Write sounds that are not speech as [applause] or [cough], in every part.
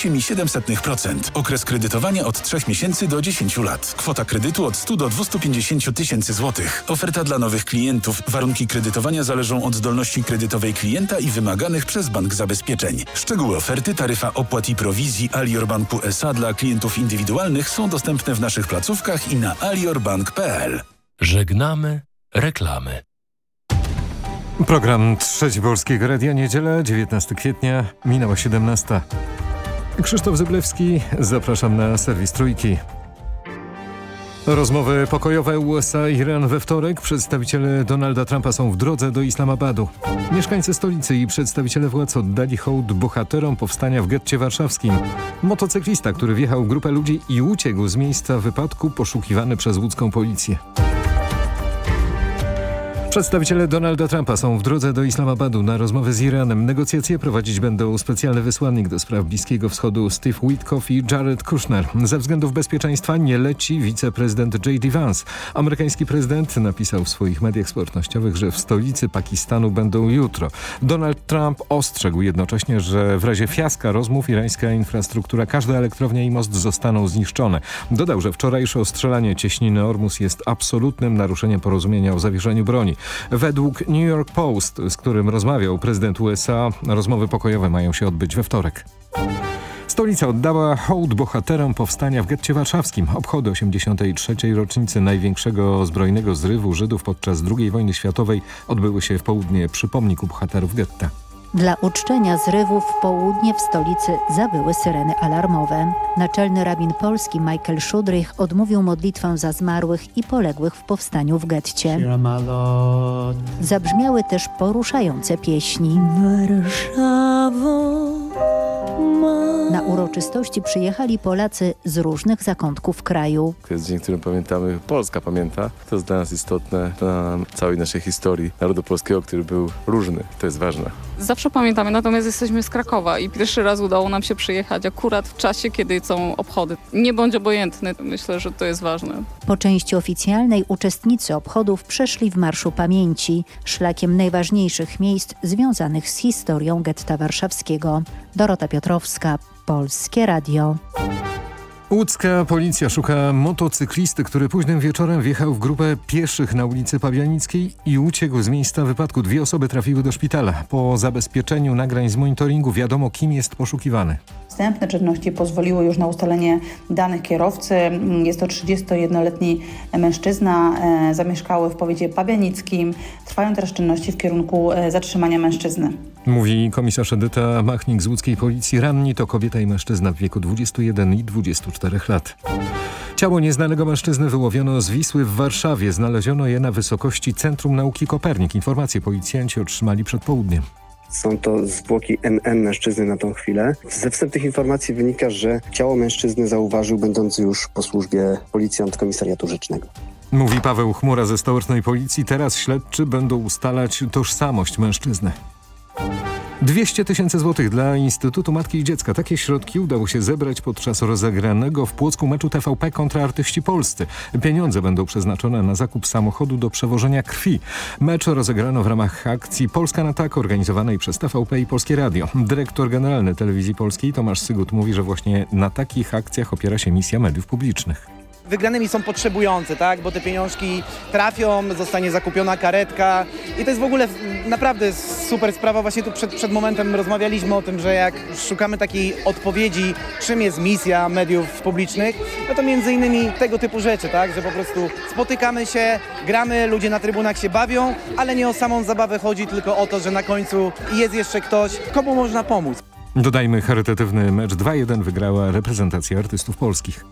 8,7%. Okres kredytowania od 3 miesięcy do 10 lat. Kwota kredytu od 100 do 250 tysięcy złotych. Oferta dla nowych klientów. Warunki kredytowania zależą od zdolności kredytowej klienta i wymaganych przez bank zabezpieczeń. Szczegóły oferty, taryfa opłat i prowizji Alior Banku SA dla klientów indywidualnych są dostępne w naszych placówkach i na aliorbank.pl. Żegnamy reklamy. Program Trzeci Polskiego Radia Niedziela, 19 kwietnia, minęła 17. Krzysztof Zyblewski, zapraszam na serwis Trójki. Rozmowy pokojowe USA-Iran we wtorek. Przedstawiciele Donalda Trumpa są w drodze do Islamabadu. Mieszkańcy stolicy i przedstawiciele władz oddali hołd bohaterom powstania w getcie warszawskim. Motocyklista, który wjechał w grupę ludzi i uciekł z miejsca wypadku, poszukiwany przez łódzką policję. Przedstawiciele Donalda Trumpa są w drodze do Islamabadu na rozmowy z Iranem. Negocjacje prowadzić będą specjalny wysłannik do spraw Bliskiego Wschodu Steve Witkoff i Jared Kushner. Ze względów bezpieczeństwa nie leci wiceprezydent J.D. Vance. Amerykański prezydent napisał w swoich mediach społecznościowych, że w stolicy Pakistanu będą jutro. Donald Trump ostrzegł jednocześnie, że w razie fiaska rozmów irańska infrastruktura, każda elektrownia i most zostaną zniszczone. Dodał, że wczorajsze ostrzelanie cieśniny Ormus jest absolutnym naruszeniem porozumienia o zawieszeniu broni. Według New York Post, z którym rozmawiał prezydent USA, rozmowy pokojowe mają się odbyć we wtorek. Stolica oddała hołd bohaterom powstania w getcie warszawskim. Obchody 83. rocznicy największego zbrojnego zrywu Żydów podczas II wojny światowej odbyły się w południe przy pomniku bohaterów getta. Dla uczczenia zrywów w południe w stolicy zawyły syreny alarmowe. Naczelny rabin polski Michael Szudrych odmówił modlitwę za zmarłych i poległych w powstaniu w getcie. Zabrzmiały też poruszające pieśni. Warszawo, na uroczystości przyjechali Polacy z różnych zakątków kraju. To jest dzień, którym pamiętamy, Polska pamięta. To jest dla nas istotne, dla całej naszej historii narodu polskiego, który był różny. To jest ważne. Zawsze pamiętamy, natomiast jesteśmy z Krakowa i pierwszy raz udało nam się przyjechać akurat w czasie, kiedy są obchody. Nie bądź obojętny, myślę, że to jest ważne. Po części oficjalnej uczestnicy obchodów przeszli w Marszu Pamięci, szlakiem najważniejszych miejsc związanych z historią getta warszawskiego. Dorota Piotrowska, Polskie Radio. Łódzka policja szuka motocyklisty, który późnym wieczorem wjechał w grupę pieszych na ulicy Pawianickiej i uciekł z miejsca wypadku. Dwie osoby trafiły do szpitala. Po zabezpieczeniu nagrań z monitoringu wiadomo, kim jest poszukiwany. Wstępne czynności pozwoliły już na ustalenie danych kierowcy. Jest to 31-letni mężczyzna, e, zamieszkały w powiecie pabianickim. Trwają teraz czynności w kierunku e, zatrzymania mężczyzny. Mówi komisarz Edyta Machnik z łódzkiej policji. Ranni to kobieta i mężczyzna w wieku 21 i 24 lat. Ciało nieznanego mężczyzny wyłowiono z Wisły w Warszawie. Znaleziono je na wysokości Centrum Nauki Kopernik. Informacje policjanci otrzymali przed południem. Są to zwłoki NN mężczyzny na tą chwilę. Ze wstępnych informacji wynika, że ciało mężczyzny zauważył będący już po służbie policjant komisariatu rzecznego. Mówi Paweł Chmura ze stołecznej policji. Teraz śledczy będą ustalać tożsamość mężczyzny. 200 tysięcy złotych dla Instytutu Matki i Dziecka. Takie środki udało się zebrać podczas rozegranego w Płocku meczu TVP kontra artyści polscy. Pieniądze będą przeznaczone na zakup samochodu do przewożenia krwi. Mecz rozegrano w ramach akcji Polska na tak organizowanej przez TVP i Polskie Radio. Dyrektor generalny Telewizji Polskiej Tomasz Sygut mówi, że właśnie na takich akcjach opiera się misja mediów publicznych wygranymi są potrzebujące, tak? Bo te pieniążki trafią, zostanie zakupiona karetka i to jest w ogóle naprawdę super sprawa. Właśnie tu przed, przed momentem rozmawialiśmy o tym, że jak szukamy takiej odpowiedzi, czym jest misja mediów publicznych, no to między innymi tego typu rzeczy, tak? Że po prostu spotykamy się, gramy, ludzie na trybunach się bawią, ale nie o samą zabawę chodzi, tylko o to, że na końcu jest jeszcze ktoś, komu można pomóc. Dodajmy, charytatywny mecz 2-1 wygrała reprezentacja artystów polskich.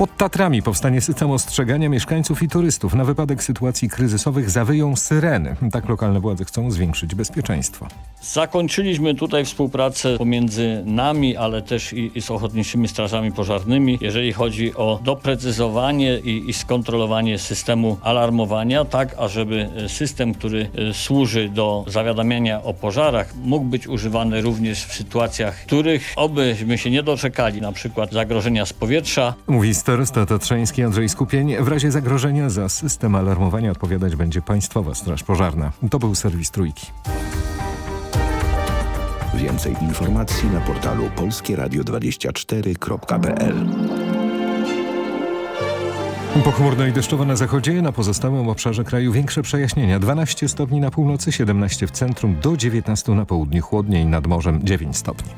Pod Tatrami powstanie system ostrzegania mieszkańców i turystów. Na wypadek sytuacji kryzysowych zawyją syreny. Tak lokalne władze chcą zwiększyć bezpieczeństwo. Zakończyliśmy tutaj współpracę pomiędzy nami, ale też i, i z ochotniczymi strażami pożarnymi, jeżeli chodzi o doprecyzowanie i, i skontrolowanie systemu alarmowania, tak ażeby system, który e, służy do zawiadamiania o pożarach, mógł być używany również w sytuacjach, których obyśmy się nie doczekali, na przykład zagrożenia z powietrza. Mówi Starosta tatrzański Andrzej Skupień. W razie zagrożenia za system alarmowania odpowiadać będzie Państwowa Straż Pożarna. To był serwis Trójki. Więcej informacji na portalu polskieradio24.pl Pochmurno i deszczowo na zachodzie, na pozostałym obszarze kraju większe przejaśnienia. 12 stopni na północy, 17 w centrum, do 19 na południu chłodniej, nad morzem 9 stopni.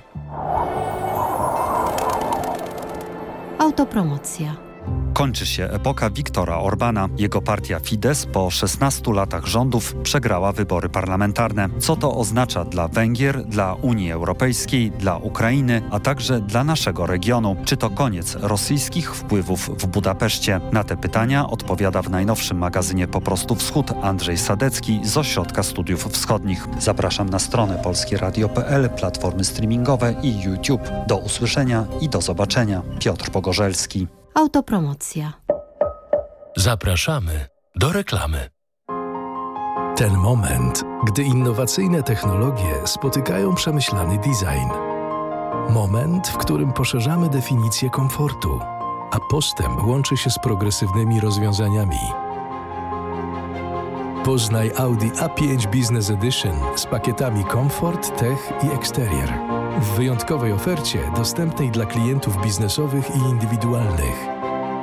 Autopromocja. Kończy się epoka Viktora Orbana. Jego partia Fidesz po 16 latach rządów przegrała wybory parlamentarne. Co to oznacza dla Węgier, dla Unii Europejskiej, dla Ukrainy, a także dla naszego regionu? Czy to koniec rosyjskich wpływów w Budapeszcie? Na te pytania odpowiada w najnowszym magazynie Po prostu Wschód Andrzej Sadecki z Ośrodka Studiów Wschodnich. Zapraszam na stronę polskieradio.pl, platformy streamingowe i YouTube. Do usłyszenia i do zobaczenia. Piotr Pogorzelski. Autopromocja. Zapraszamy do reklamy. Ten moment, gdy innowacyjne technologie spotykają przemyślany design. Moment, w którym poszerzamy definicję komfortu, a postęp łączy się z progresywnymi rozwiązaniami. Poznaj Audi A5 Business Edition z pakietami Comfort, Tech i Exterior. W wyjątkowej ofercie dostępnej dla klientów biznesowych i indywidualnych.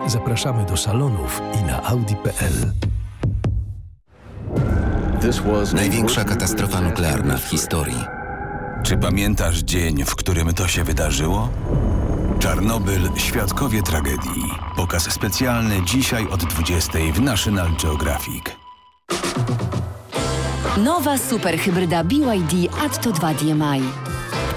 Zapraszamy do salonów i na audi.pl. Największa katastrofa nuklearna w historii. Czy pamiętasz dzień, w którym to się wydarzyło? Czarnobyl Świadkowie Tragedii. Pokaz specjalny dzisiaj od 20 w National Geographic. Nowa superhybryda BYD Atto 2 DMI.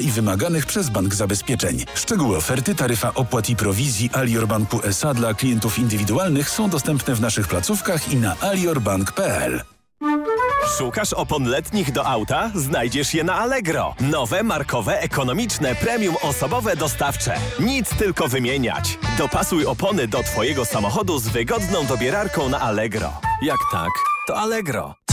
i wymaganych przez bank zabezpieczeń. Szczegóły oferty, taryfa opłat i prowizji Alior Banku SA dla klientów indywidualnych są dostępne w naszych placówkach i na aliorbank.pl. Szukasz opon letnich do auta? Znajdziesz je na Allegro. Nowe, markowe, ekonomiczne, premium osobowe dostawcze. Nic tylko wymieniać. Dopasuj opony do Twojego samochodu z wygodną dobierarką na Allegro. Jak tak, to Allegro.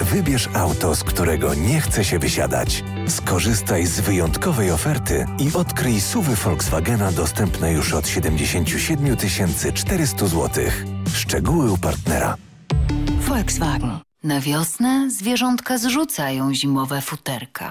Wybierz auto, z którego nie chce się wysiadać. Skorzystaj z wyjątkowej oferty i odkryj suwy Volkswagena dostępne już od 77 400 zł. Szczegóły u partnera. Volkswagen. Na wiosnę zwierzątka zrzucają zimowe futerka.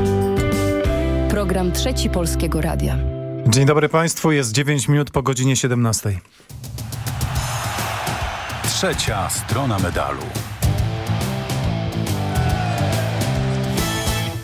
Program Trzeci Polskiego Radia. Dzień dobry Państwu, jest 9 minut po godzinie 17. Trzecia strona medalu.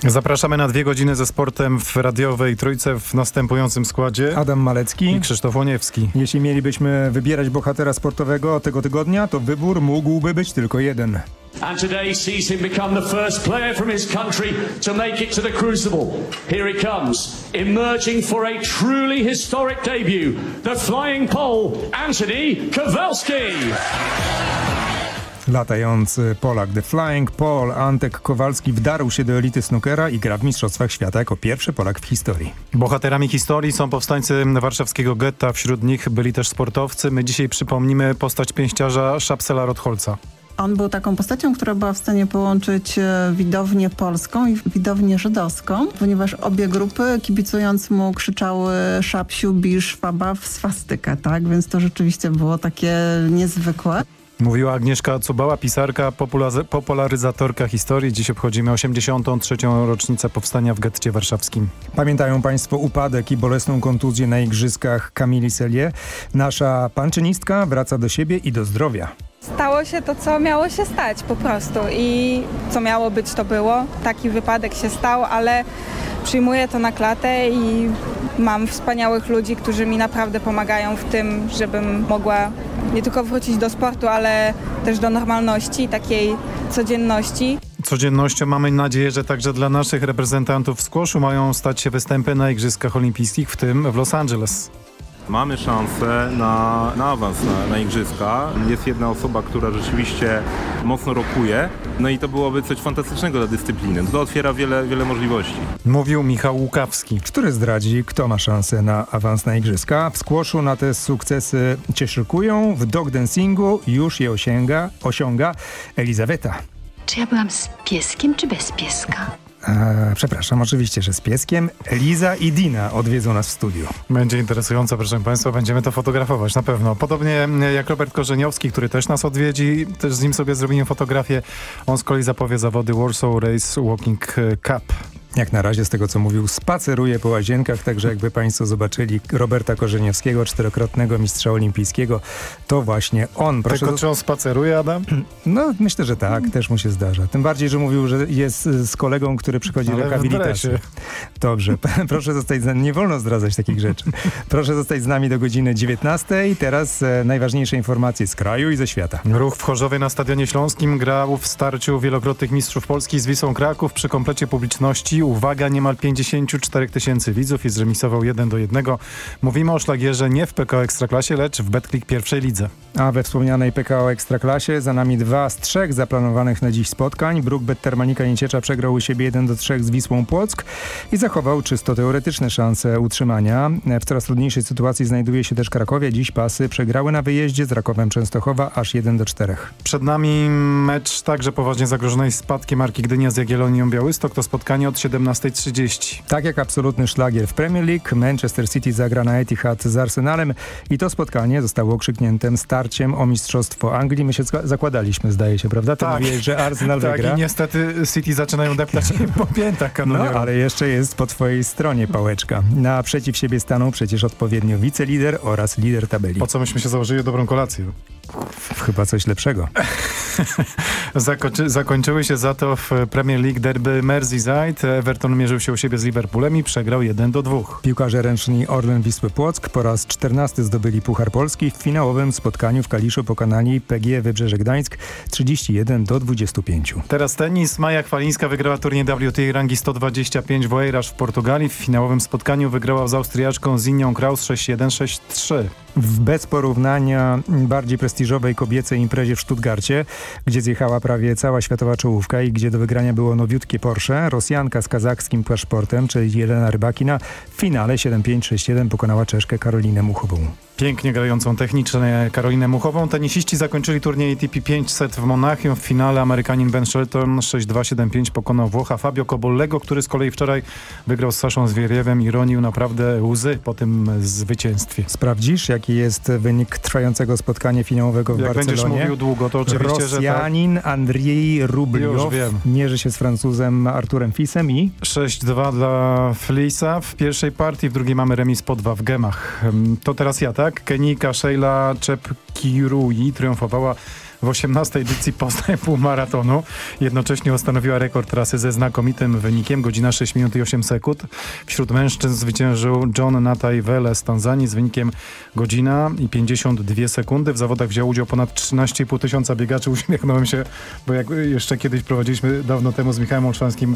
Zapraszamy na dwie godziny ze sportem w radiowej trójce w następującym składzie. Adam Malecki i Krzysztof Łoniewski. Jeśli mielibyśmy wybierać bohatera sportowego tego tygodnia, to wybór mógłby być tylko jeden. And today sees him become the first player from his country to make it to the Crucible. Here he comes, emerging for a truly historic debut. The flying pole, Anthony Kowalski. Latający Polak The Flying Paul Antek Kowalski wdarł się do elity snookera i gra w Mistrzostwach Świata jako pierwszy Polak w historii. Bohaterami historii są powstańcy warszawskiego getta. Wśród nich byli też sportowcy. My dzisiaj przypomnimy postać pięściarza Szapsela Rotholca. On był taką postacią, która była w stanie połączyć e, widownię polską i widownię żydowską, ponieważ obie grupy kibicując mu krzyczały szapsiu, bisz, szwaba w swastykę, tak? Więc to rzeczywiście było takie niezwykłe. Mówiła Agnieszka Cubała, pisarka, popularyzatorka historii. Dziś obchodzimy 83. rocznicę powstania w getcie warszawskim. Pamiętają Państwo upadek i bolesną kontuzję na igrzyskach Kamili Selie? Nasza panczynistka wraca do siebie i do zdrowia. Stało się to, co miało się stać po prostu i co miało być, to było. Taki wypadek się stał, ale przyjmuję to na klatę i mam wspaniałych ludzi, którzy mi naprawdę pomagają w tym, żebym mogła nie tylko wrócić do sportu, ale też do normalności, takiej codzienności. Codziennością mamy nadzieję, że także dla naszych reprezentantów w squashu mają stać się występy na Igrzyskach Olimpijskich, w tym w Los Angeles. Mamy szansę na, na awans na, na, igrzyska. Jest jedna osoba, która rzeczywiście mocno rokuje. No i to byłoby coś fantastycznego dla dyscypliny. To otwiera wiele, wiele możliwości. Mówił Michał Łukawski. Który zdradzi, kto ma szansę na awans na igrzyska. W squashu na te sukcesy cię szykują. W dog dancingu już je osiąga, osiąga Elizaweta. Czy ja byłam z pieskiem, czy bez pieska? E, przepraszam, oczywiście, że z pieskiem. Liza i Dina odwiedzą nas w studiu. Będzie interesująco, proszę Państwa, będziemy to fotografować na pewno. Podobnie jak Robert Korzeniowski, który też nas odwiedzi, też z nim sobie zrobimy fotografię. On z kolei zapowie zawody Warsaw Race Walking Cup jak na razie z tego co mówił, spaceruje po łazienkach, także jakby państwo zobaczyli Roberta Korzeniowskiego, czterokrotnego mistrza olimpijskiego, to właśnie on. Proszę Tylko czy on spaceruje, Adam? No myślę, że tak, też mu się zdarza. Tym bardziej, że mówił, że jest z kolegą, który przychodzi Ale rehabilitację. Dobrze, [laughs] proszę zostać z nami, nie wolno zdradzać takich rzeczy. Proszę zostać z nami do godziny 19. Teraz e, najważniejsze informacje z kraju i ze świata. Ruch w Chorzowie na Stadionie Śląskim grał w starciu wielokrotnych mistrzów Polski z Wisłą Kraków przy komplecie publiczności uwaga, niemal 54 tysięcy widzów i zremisował 1 do 1. Mówimy o szlagierze nie w PKO Ekstraklasie, lecz w Betclick pierwszej lidze. A we wspomnianej PKO Ekstraklasie za nami dwa z trzech zaplanowanych na dziś spotkań. Brookbet Termanika Nieciecza przegrał u siebie 1 do 3 z Wisłą Płock i zachował czysto teoretyczne szanse utrzymania. W coraz trudniejszej sytuacji znajduje się też Krakowie. Dziś pasy przegrały na wyjeździe z Rakowem Częstochowa aż 1 do 4. Przed nami mecz także poważnie zagrożonej spadkiem Marki Gdynia z Jagiellonią Białystok. To spotkanie od 17 17.30. Tak jak absolutny szlagier w Premier League, Manchester City zagra na Etihad z Arsenalem i to spotkanie zostało okrzykniętym starciem o Mistrzostwo Anglii. My się zakładaliśmy, zdaje się, prawda? Ty tak. mówiłeś, że Arsenal [laughs] tak, wygra. i niestety City zaczynają deptać po piętach kanonierów. No, ale jeszcze jest po twojej stronie pałeczka. Naprzeciw siebie staną przecież odpowiednio wicelider oraz lider tabeli. Po co myśmy się założyli dobrą kolację? Chyba coś lepszego. [laughs] Zakończy, zakończyły się za to w Premier League derby Merseyside. Everton mierzył się u siebie z Liverpoolem i przegrał 1 do 2. Piłkarze ręczni Orlen Wisły Płock po raz 14 zdobyli Puchar Polski. W finałowym spotkaniu w Kaliszu pokonali PG Wybrzeże Gdańsk 31 do 25. Teraz tenis. Maja Chwalińska wygrała turniej WTA rangi 125 w Oeiras w Portugalii. W finałowym spotkaniu wygrała z Austriaczką Zinią Kraus 6-1, 6-3 w bez porównania bardziej prestiżowej kobiecej imprezie w Stuttgarcie, gdzie zjechała prawie cała światowa czołówka i gdzie do wygrania było nowiutkie Porsche. Rosjanka z kazachskim paszportem, czyli Jelena Rybakina w finale 7-5-6-1 pokonała Czeszkę Karolinę Muchową pięknie grającą technicznie Karolinę Muchową. Tenisiści zakończyli turniej ATP 500 w Monachium. W finale Amerykanin Ben Shelton 6-2-7-5 pokonał Włocha Fabio Cobollego, który z kolei wczoraj wygrał z Saszą Zwieriewem i ronił naprawdę łzy po tym zwycięstwie. Sprawdzisz, jaki jest wynik trwającego spotkania finałowego w Jak Barcelonie? Jak będziesz mówił długo, to oczywiście, Rosjanin że tak. Andrzej Rubliow mierzy się z Francuzem Arturem Fisem i... 6-2 dla Flisa w pierwszej partii, w drugiej mamy remis po 2 w gemach. To teraz ja, tak? Tak? Kenika Sheila Czepkirui triumfowała w 18 edycji Poznań Półmaratonu. Jednocześnie ustanowiła rekord trasy ze znakomitym wynikiem, godzina 6 minut i 8 sekund. Wśród mężczyzn zwyciężył John Natai Wele z Tanzanii z wynikiem godzina i 52 sekundy. W zawodach wziął udział ponad 13,5 tysiąca biegaczy. [laughs] Uśmiechnąłem się, bo jak jeszcze kiedyś prowadziliśmy dawno temu z Michałem Olszanskim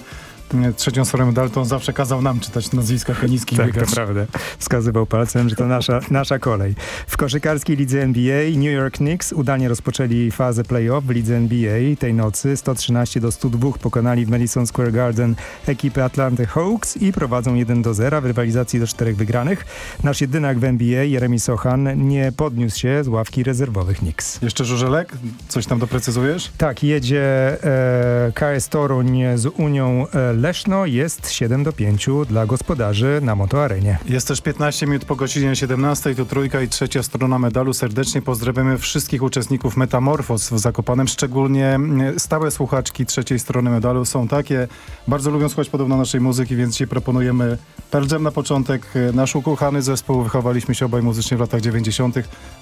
trzecią stronę Dalton zawsze kazał nam czytać nazwiska keniskich tak, biegaczy. to prawda. Wskazywał palcem, że to nasza, nasza kolej. W koszykarskiej lidze NBA New York Knicks udanie rozpoczęli fazę playoff w lidze NBA tej nocy. 113 do 102 pokonali w Madison Square Garden ekipę Atlanta Hawks i prowadzą 1 do 0 w rywalizacji do czterech wygranych. Nasz jedynak w NBA, Jeremy Sochan, nie podniósł się z ławki rezerwowych Knicks. Jeszcze Żużelek? Coś tam doprecyzujesz? Tak, jedzie e, KS Toruń z Unią e, Leszno. Jest 7 do 5 dla gospodarzy na motoarenie. Jest też 15 minut po godzinie 17. To trójka i trzecia strona medalu. Serdecznie pozdrawiamy wszystkich uczestników Metamorfos w Zakopanem. Szczególnie mm, stałe słuchaczki trzeciej strony medalu są takie. Bardzo lubią słuchać podobno naszej muzyki, więc dzisiaj proponujemy Pearl Jam na początek. Nasz ukochany zespół, wychowaliśmy się obaj muzycznie w latach 90.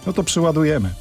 No to przyładujemy.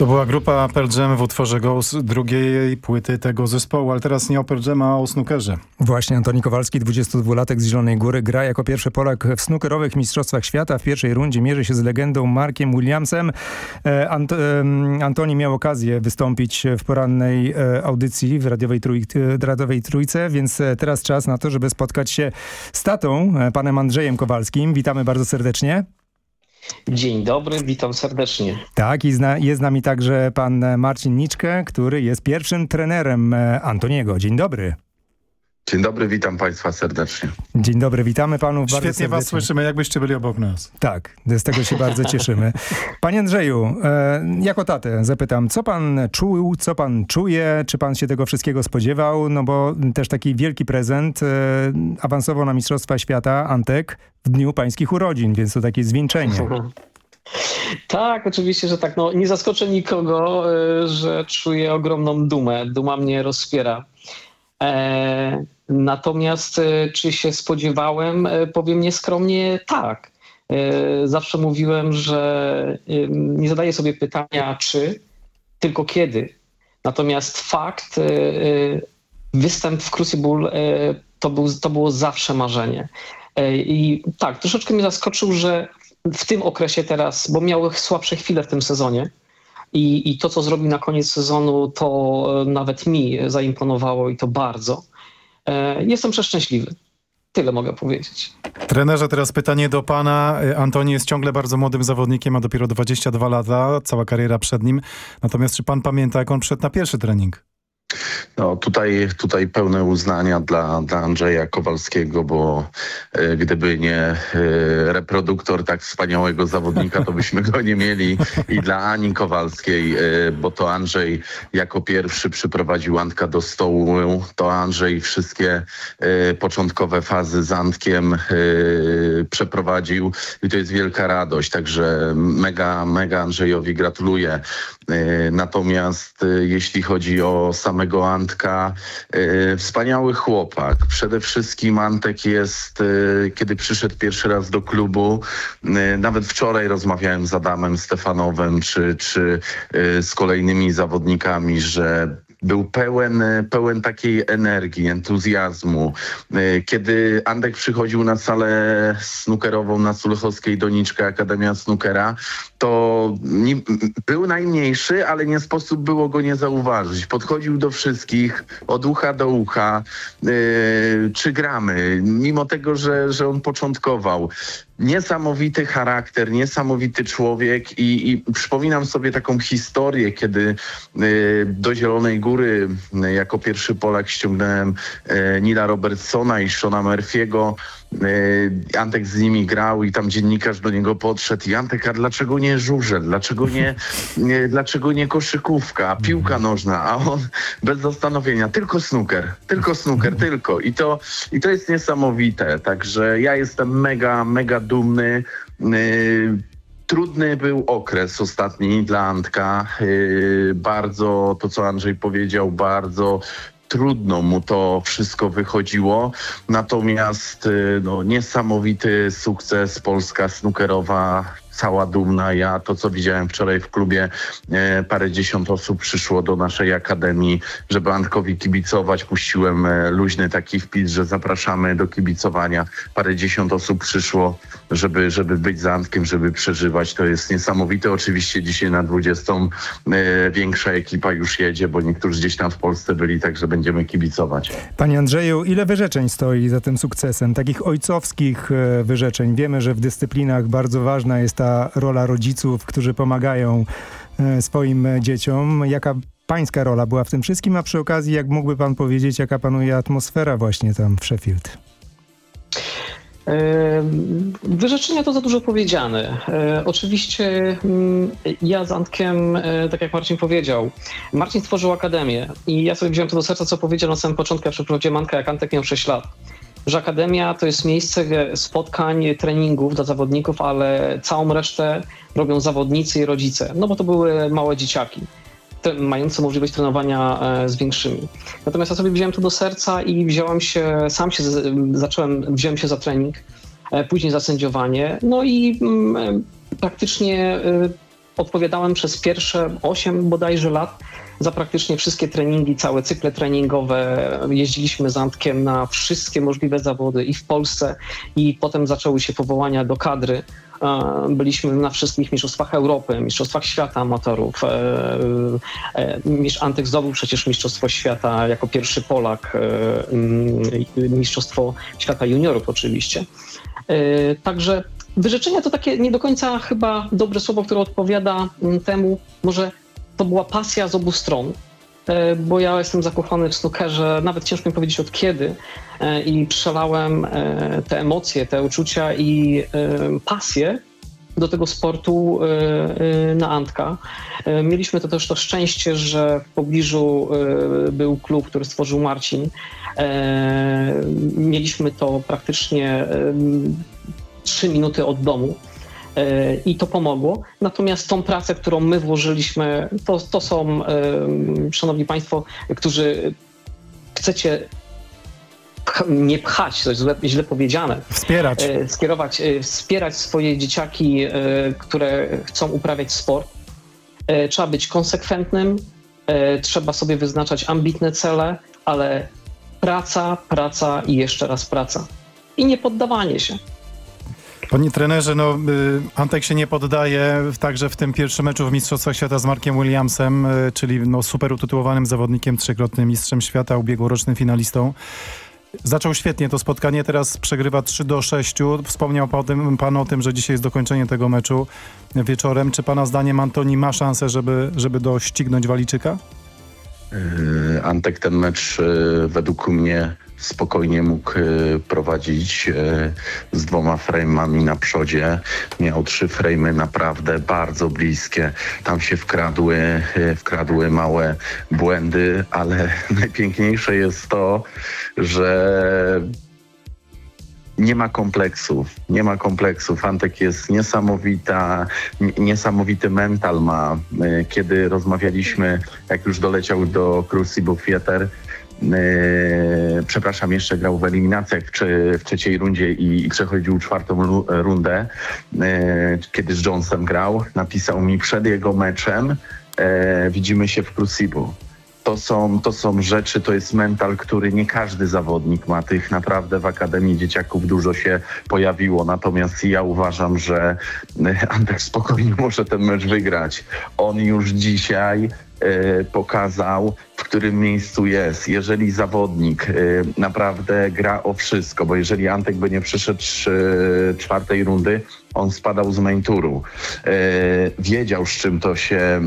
To była grupa Pearl Jam w utworze Ghost drugiej płyty tego zespołu, ale teraz nie o Pearl Jam, a o snookerze. Właśnie Antoni Kowalski, 22-latek z Zielonej Góry, gra jako pierwszy Polak w snookerowych mistrzostwach świata. W pierwszej rundzie mierzy się z legendą Markiem Williamsem. E, Ant e, Antoni miał okazję wystąpić w porannej e, audycji w radiowej, trój radiowej Trójce, więc teraz czas na to, żeby spotkać się z tatą, panem Andrzejem Kowalskim. Witamy bardzo serdecznie. Dzień dobry, witam serdecznie. Tak, i zna, jest z nami także pan Marcin Niczkę, który jest pierwszym trenerem Antoniego. Dzień dobry. Dzień dobry, witam Państwa serdecznie. Dzień dobry, witamy Panów bardzo Świetnie serdecznie. Was słyszymy, jakbyście byli obok nas. Tak, z tego się bardzo cieszymy. Panie Andrzeju, e, jako tatę zapytam, co Pan czuł, co Pan czuje, czy Pan się tego wszystkiego spodziewał? No bo też taki wielki prezent e, awansował na Mistrzostwa Świata Antek w dniu Pańskich urodzin, więc to takie zwieńczenie. Tak, oczywiście, że tak. No, nie zaskoczę nikogo, y, że czuję ogromną dumę. Duma mnie rozpiera. E, natomiast y, czy się spodziewałem? E, Powiem nieskromnie tak. E, Zawsze mówiłem, że nie zadaję sobie pytania czy, tylko kiedy. Natomiast fakt, występ w Crucible to, był, to było zawsze marzenie. E, I tak, troszeczkę mnie zaskoczył, że w tym okresie teraz, bo miały słabsze chwile w tym sezonie i, i to, co zrobił na koniec sezonu, to e, nawet mi zaimponowało i to bardzo. E, Jestem przeszczęśliwy. Tyle mogę powiedzieć. Trenerze, teraz pytanie do pana. Antoni jest ciągle bardzo młodym zawodnikiem, ma dopiero 22 lata, cała kariera przed nim. Natomiast czy pan pamięta, jak on przyszedł na pierwszy trening? No, tutaj, tutaj pełne uznania dla, dla Andrzeja Kowalskiego, bo e, gdyby nie e, reproduktor tak wspaniałego zawodnika, to byśmy go nie mieli. I dla Ani Kowalskiej, e, bo to Andrzej jako pierwszy przyprowadził Antka do stołu. To Andrzej wszystkie początkowe fazy z Antkiem przeprowadził i to jest wielka radość. Także mega, mega Andrzejowi gratuluję. E, Natomiast e, jeśli chodzi o samego Antka, e, wspaniały chłopak. Przede wszystkim Antek jest, kiedy przyszedł pierwszy raz do klubu, nawet wczoraj rozmawiałem z Adamem Stefanowem czy, czy z kolejnymi zawodnikami, że był pełen, pełen takiej energii, entuzjazmu. E, Kiedy Andek przychodził na salę snookerową na Sulchowskiej Doniczka Akademia Snookera, to ni- był najmniejszy, ale nie sposób było go nie zauważyć. Podchodził do wszystkich, od ucha do ucha, yy, czy gramy, mimo tego, że, że on początkował. Niesamowity charakter, niesamowity człowiek i, i przypominam sobie taką historię, kiedy y, do Zielonej Góry y, jako pierwszy Polak ściągnąłem y, Nila Robertsona i Shona Murphy'ego. Y, Antek z nimi grał i tam dziennikarz do niego podszedł i Antek, a dlaczego nie żużel, dlaczego nie, nie, dlaczego nie koszykówka, piłka nożna, a on bez zastanowienia, tylko snooker, tylko snooker, tylko. I to, I to jest niesamowite, także ja jestem mega, mega dumny. Y, Trudny był okres ostatni dla Antka. Yy, bardzo, to co Andrzej powiedział, bardzo trudno mu to wszystko wychodziło. Natomiast yy, no, niesamowity sukces Polska snookerowa, cała dumna. Ja to, co widziałem wczoraj w klubie, e, parę dziesiąt osób przyszło do naszej akademii, żeby Antkowi kibicować. Puściłem e, luźny taki wpis, że zapraszamy do kibicowania. Parę dziesiąt osób przyszło, żeby, żeby być za Antkiem, żeby przeżywać. To jest niesamowite. Oczywiście dzisiaj na 20 e, większa ekipa już jedzie, bo niektórzy gdzieś tam w Polsce byli, także będziemy kibicować. Panie Andrzeju, ile wyrzeczeń stoi za tym sukcesem? Takich ojcowskich e, wyrzeczeń. Wiemy, że w dyscyplinach bardzo ważna jest ta rola rodziców, którzy pomagają e, swoim dzieciom. Jaka pańska rola była w tym wszystkim, a przy okazji, jak mógłby pan powiedzieć, jaka panuje atmosfera właśnie tam w Sheffield? Wyrzeczenia to za dużo powiedziane. E, Oczywiście mm, ja z Antkiem, e, tak jak Marcin powiedział, Marcin stworzył akademię i ja sobie wziąłem to do serca, co powiedział na samym początku, ja przeprowadziłem Antka, jak Antek miał 6 lat. Że akademia to jest miejsce spotkań, treningów dla zawodników, ale całą resztę robią zawodnicy i rodzice, no bo to były małe dzieciaki te, mające możliwość trenowania e, z większymi. Natomiast ja sobie wziąłem to do serca i wziąłem się, sam się zacząłem, wziąłem się za trening, e, później za sędziowanie, no i mm, e, praktycznie odpowiadałem przez pierwsze 8 bodajże lat za praktycznie wszystkie treningi, całe cykle treningowe. Jeździliśmy z Antkiem na wszystkie możliwe zawody i w Polsce i potem zaczęły się powołania do kadry. E, Byliśmy na wszystkich mistrzostwach Europy, mistrzostwach świata amatorów. E, e, Antek zdobył przecież mistrzostwo świata jako pierwszy Polak, mm, mistrzostwo świata juniorów oczywiście. Także wyrzeczenia to takie nie do końca chyba dobre słowo, które odpowiada mm, temu, może to była pasja z obu stron. e, bo ja jestem zakochany w snookerze, nawet ciężko mi powiedzieć od kiedy e, i przelałem e, te emocje, te uczucia i pasję do tego sportu na Antka. Mieliśmy to też to szczęście, że w pobliżu był klub, który stworzył Marcin. Mieliśmy to praktycznie trzy minuty od domu. E, i to pomogło. Natomiast tą pracę, którą my włożyliśmy, to, to są, szanowni państwo, którzy chcecie nie pchać, to jest źle, źle powiedziane. Wspierać. E, skierować, e, wspierać swoje dzieciaki, które chcą uprawiać sport. Trzeba być konsekwentnym, trzeba sobie wyznaczać ambitne cele, ale praca, praca i jeszcze raz praca. I nie poddawanie się. Panie trenerze, no, y, Antek się nie poddaje także w tym pierwszym meczu w Mistrzostwach Świata z Markiem Williamsem, y, czyli no, super utytułowanym zawodnikiem, trzykrotnym mistrzem świata, ubiegłorocznym finalistą. Zaczął świetnie to spotkanie, teraz przegrywa 3 do 6. Wspomniał pan, pan o tym, że dzisiaj jest dokończenie tego meczu wieczorem. Czy pana zdaniem Antoni ma szansę, żeby, żeby doścignąć Waliczyka? Yy, Antek ten mecz według mnie spokojnie mógł e, prowadzić e, z dwoma frame'ami na przodzie. Miał trzy frame'y naprawdę bardzo bliskie. Tam się wkradły, e, wkradły małe błędy, ale [laughs] najpiękniejsze jest to, że nie ma kompleksów, nie ma kompleksów. Antek jest niesamowita, niesamowity mental ma. Kiedy rozmawialiśmy, jak już doleciał do Crucible Theater, przepraszam, jeszcze grał w eliminacjach w, trzeciej rundzie i, i, przechodził czwartą rundę, yy, kiedy z Jonesem grał. Napisał mi przed jego meczem, yy, widzimy się w Crucible. To są, to są rzeczy, to jest mental, który nie każdy zawodnik ma. Tych naprawdę w Akademii Dzieciaków dużo się pojawiło. Natomiast ja uważam, że Antek spokojnie [laughs] może ten mecz wygrać. On już dzisiaj E, pokazał, w którym miejscu jest. Jeżeli zawodnik e, naprawdę gra o wszystko, bo jeżeli Antek by nie przyszedł czwartej rundy, on spadał z main touru. E, wiedział, z czym to się,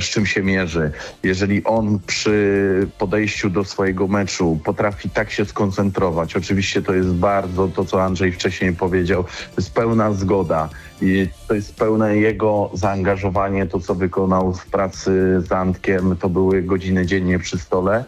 z czym się mierzy. Jeżeli on przy podejściu do swojego meczu potrafi tak się skoncentrować, oczywiście to jest bardzo to, co Andrzej wcześniej powiedział, to jest pełna zgoda i to jest pełne jego zaangażowanie, to co wykonał w pracy z Antkiem, to były godziny dziennie przy stole.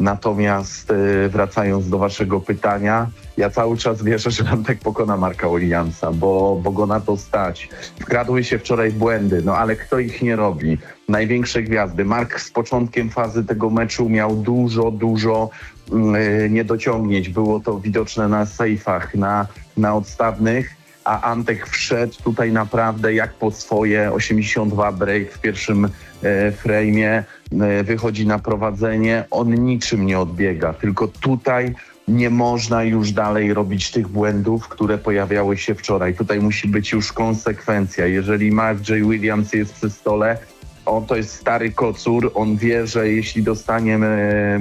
Natomiast e, wracając do waszego pytania, ja cały czas wierzę, że Antek pokona Marka Williamsa, bo, bo go na to stać. Wkradły się wczoraj błędy, no ale kto ich nie robi? Największe gwiazdy. Mark z początkiem fazy tego meczu miał dużo, dużo yy, niedociągnięć. Było to widoczne na sejfach, na, na odstawnych a Antek wszedł tutaj naprawdę jak po swoje 82 break w pierwszym e, frame'ie, e, wychodzi na prowadzenie, on niczym nie odbiega, tylko tutaj nie można już dalej robić tych błędów, które pojawiały się wczoraj. Tutaj musi być już konsekwencja. Jeżeli Mark J. Williams jest przy stole, on to jest stary kocur, on wie, że jeśli dostaniemy e,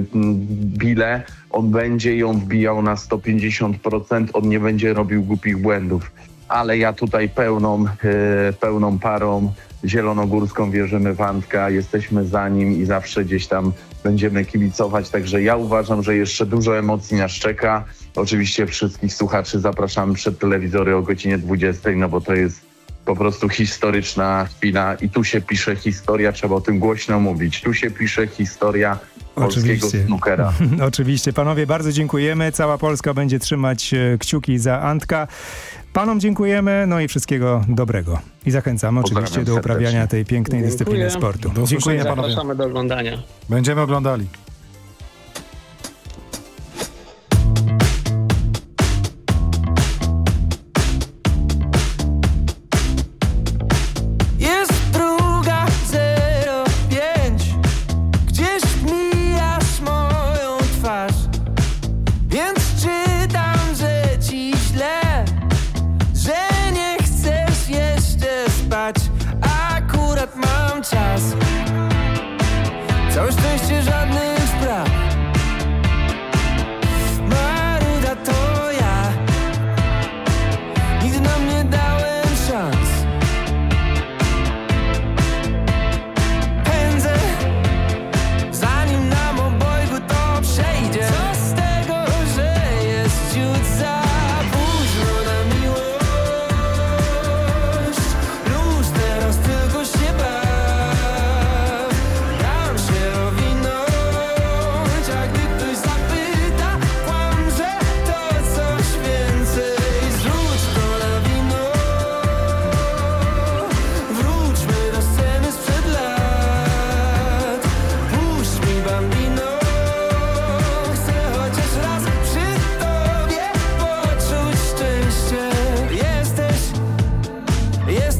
bilę, on będzie ją wbijał na 150%, on nie będzie robił głupich błędów ale ja tutaj pełną, e, pełną parą zielonogórską wierzymy w Antka, jesteśmy za nim i zawsze gdzieś tam będziemy kibicować, także ja uważam, że jeszcze dużo emocji nas czeka. Oczywiście wszystkich słuchaczy zapraszamy przed telewizory o godzinie 20, no bo to jest po prostu historyczna chwila i tu się pisze historia, trzeba o tym głośno mówić. Tu się pisze historia polskiego Oczywiście. snookera. [laughs] Oczywiście. Panowie, bardzo dziękujemy. Cała Polska będzie trzymać e, kciuki za Antka. Panom dziękujemy, no i wszystkiego dobrego. I zachęcamy oczywiście do uprawiania tej pięknej Dziękuję. dyscypliny sportu. Do Dziękuję panowie. Zapraszamy do oglądania. Będziemy oglądali.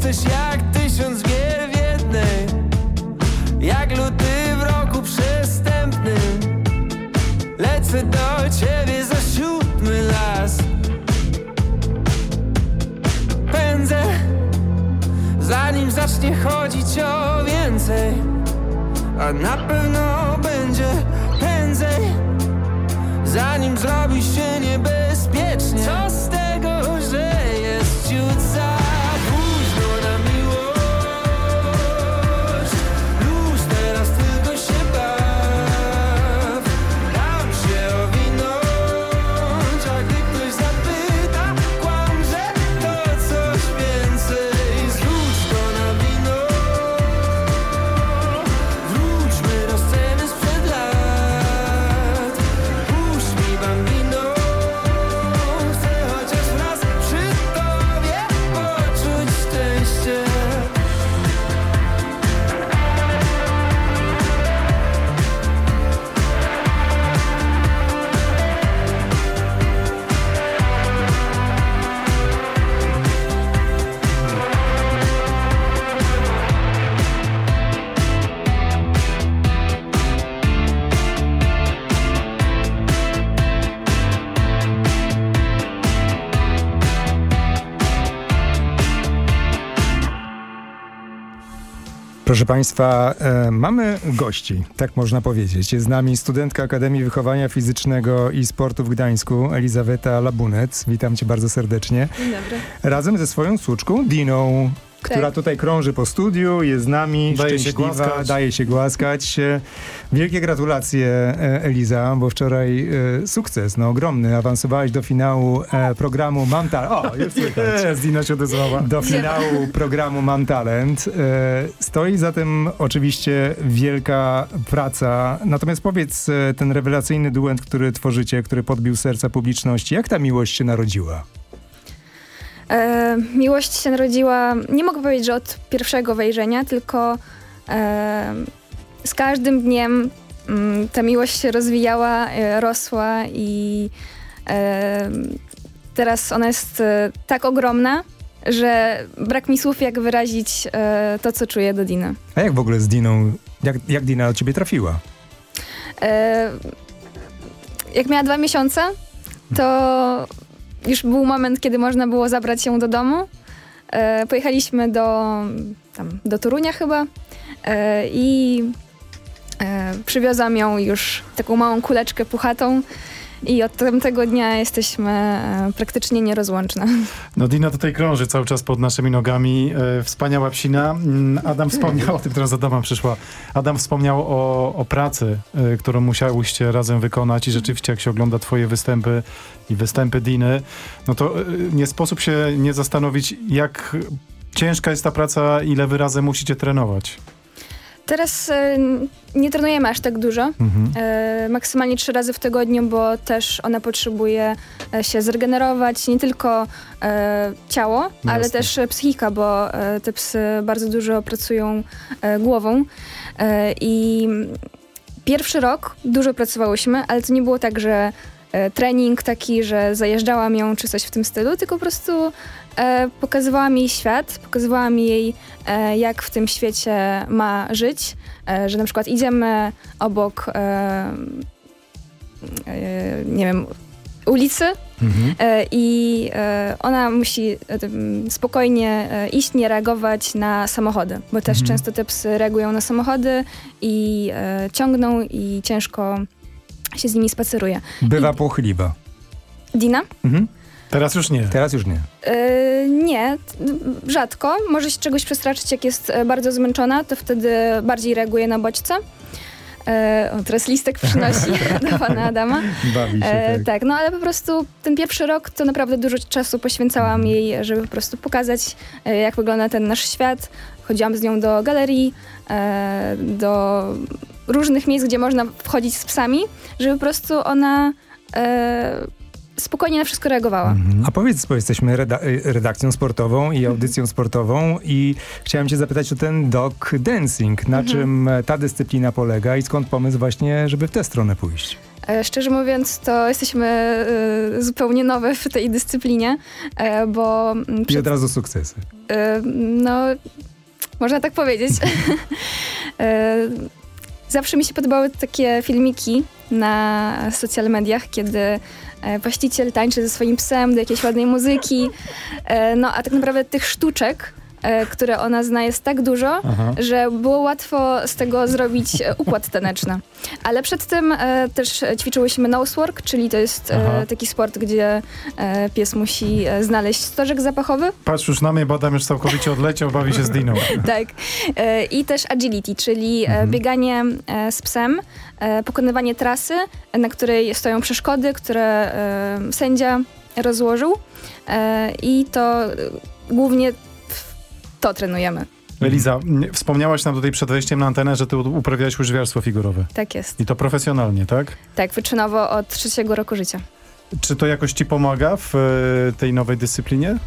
Jesteś jak tysiąc gier w jednej Jak luty w roku przestępnym. Lecę do ciebie za siódmy las. Pędzę Zanim zacznie chodzić o więcej A na pewno będzie prędzej Zanim zrobi się niebezpiecznie Proszę Państwa, e, mamy gości, tak można powiedzieć. Jest z nami studentka Akademii Wychowania Fizycznego i Sportu w Gdańsku, Elizaweta Labunec. Witam Cię bardzo serdecznie. Dzień dobry. Razem ze swoją słuczką Diną, która Tak. tutaj krąży po studiu, jest z nami, Daje się szczęśliwa, głaskać. daje się głaskać. Wielkie gratulacje e, Eliza, bo wczoraj e, sukces, no ogromny. Awansowałaś do finału e, programu Mam Talent. O, [laughs] już słychać. Jest, Dina się odezwała. Do finału programu Mam Talent. E, Stoi za tym oczywiście wielka praca. Natomiast powiedz, ten rewelacyjny duet, który tworzycie, który podbił serca publiczności, jak ta miłość się narodziła? E, miłość się narodziła, nie mogę powiedzieć, że od pierwszego wejrzenia, tylko e, z każdym dniem mm, ta miłość się rozwijała, e, rosła i e, teraz ona jest e, tak ogromna, że brak mi słów, jak wyrazić e, to, co czuję do Diny. A jak w ogóle z Diną, jak, jak Dina do ciebie trafiła? Jak miała dwa miesiące, to już był moment, kiedy można było zabrać ją do domu. E, pojechaliśmy do, tam, do Torunia chyba e, i e, przywiozłam ją już taką małą kuleczkę puchatą i od tamtego dnia jesteśmy e, praktycznie nierozłączne. [laughs] No Dina tutaj krąży cały czas pod naszymi nogami. E, wspaniała psina. Mm, Adam wspomniał o tym, teraz Adama przyszła. Adam wspomniał o, o pracy, e, którą musiałyście razem wykonać i rzeczywiście jak się ogląda twoje występy i występy Diny, no to nie sposób się nie zastanowić, jak ciężka jest ta praca, ile wy razem musicie trenować. Teraz e, nie trenujemy aż tak dużo. Mhm. E, maksymalnie trzy razy w tygodniu, bo też ona potrzebuje e, się zregenerować, nie tylko ciało, ale Jasne. też psychika, bo te psy bardzo dużo pracują głową. I pierwszy rok dużo pracowałyśmy, ale to nie było tak, że trening taki, że zajeżdżałam ją czy coś w tym stylu, tylko po prostu e, pokazywałam jej świat, pokazywałam jej, e, jak w tym świecie ma żyć, e, że na przykład idziemy obok, e, e, nie wiem, ulicy e, i e, ona musi spokojnie iść, nie reagować na samochody, bo też Mhm. często te psy reagują na samochody i ciągną i ciężko się z nimi spaceruje. Bywa płochliwa. Dina? Mhm. Teraz już nie. Teraz już nie. E, nie, rzadko. Może się czegoś przestraszyć, jak jest e, bardzo zmęczona, to wtedy bardziej reaguje na bodźce. E, o, teraz listek przynosi [laughs] do pana Adama. Bawi się, E, tak. tak, no ale po prostu ten pierwszy rok to naprawdę dużo czasu poświęcałam jej, żeby po prostu pokazać, e, jak wygląda ten nasz świat. Chodziłam z nią do galerii, do różnych miejsc, gdzie można wchodzić z psami, żeby po prostu ona spokojnie na wszystko reagowała. A powiedz, bo jesteśmy reda y, redakcją sportową i audycją sportową i chciałem cię zapytać o ten dog dancing. Na Mhm. czym e, ta dyscyplina polega i skąd pomysł właśnie, żeby w tę stronę pójść? E, Szczerze mówiąc, to jesteśmy e, zupełnie nowe w tej dyscyplinie, e, bo I od razu sukcesy. e, no, można tak powiedzieć. [laughs] Zawsze mi się podobały takie filmiki na social mediach, kiedy właściciel tańczy ze swoim psem do jakiejś ładnej muzyki. E, No a tak naprawdę tych sztuczek, e, które ona zna jest tak dużo, Aha. że było łatwo z tego zrobić e, układ taneczny. Ale przed tym e, też ćwiczyłyśmy nosework, czyli to jest Aha. e, taki sport, gdzie e, pies musi e, znaleźć stożek zapachowy. Patrz już na mnie, bo Adam już całkowicie odleciał, bawi się z Diną. [laughs] tak. E, I też agility, czyli e, bieganie e, z psem, e, pokonywanie trasy, e, na której stoją przeszkody, które e, sędzia rozłożył. E, I to e, głównie to trenujemy. Eliza, wspomniałaś nam tutaj przed wejściem na antenę, że ty uprawiałaś łyżwiarstwo figurowe. Tak jest. I to profesjonalnie, tak? Tak, wyczynowo od trzeciego roku życia. Czy to jakoś ci pomaga w e, tej nowej dyscyplinie?